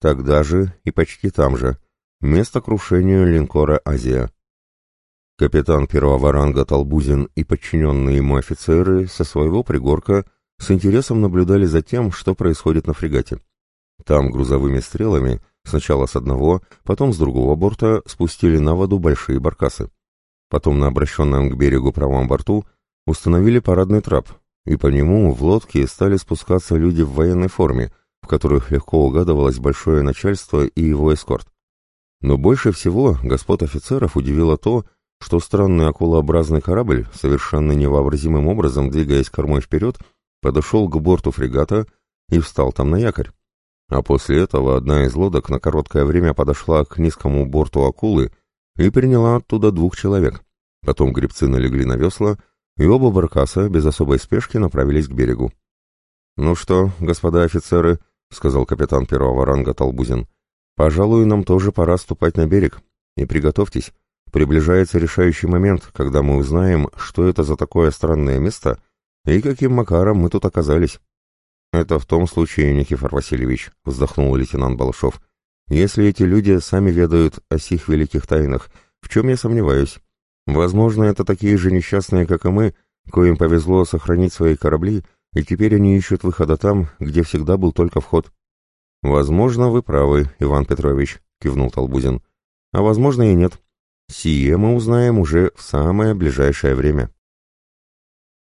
Тогда же и почти там же. Место крушения линкора «Азия». Капитан первого ранга Толбузин и подчиненные ему офицеры со своего пригорка с интересом наблюдали за тем, что происходит на фрегате. Там грузовыми стрелами, сначала с одного, потом с другого борта, спустили на воду большие баркасы. Потом на обращенном к берегу правом борту установили парадный трап, и по нему в лодке стали спускаться люди в военной форме, которых легко угадывалось большое начальство и его эскорт. Но больше всего господ офицеров удивило то, что странный акулообразный корабль, совершенно невообразимым образом двигаясь кормой вперед, подошел к борту фрегата и встал там на якорь. А после этого одна из лодок на короткое время подошла к низкому борту акулы и приняла оттуда двух человек. Потом гребцы налегли на весла, и оба баркаса без особой спешки направились к берегу. «Ну что, господа офицеры», — сказал капитан первого ранга Толбузин, — «пожалуй, нам тоже пора ступать на берег. И приготовьтесь, приближается решающий момент, когда мы узнаем, что это за такое странное место и каким макаром мы тут оказались». «Это в том случае, Никифор Васильевич», — вздохнул лейтенант Балашов, — «если эти люди сами ведают о сих великих тайнах, в чем я сомневаюсь. Возможно, это такие же несчастные, как и мы, коим повезло сохранить свои корабли, и теперь они ищут выхода там, где всегда был только вход». «Возможно, вы правы, Иван Петрович», — кивнул Толбузин. «А возможно и нет. Сие мы узнаем уже в самое ближайшее время».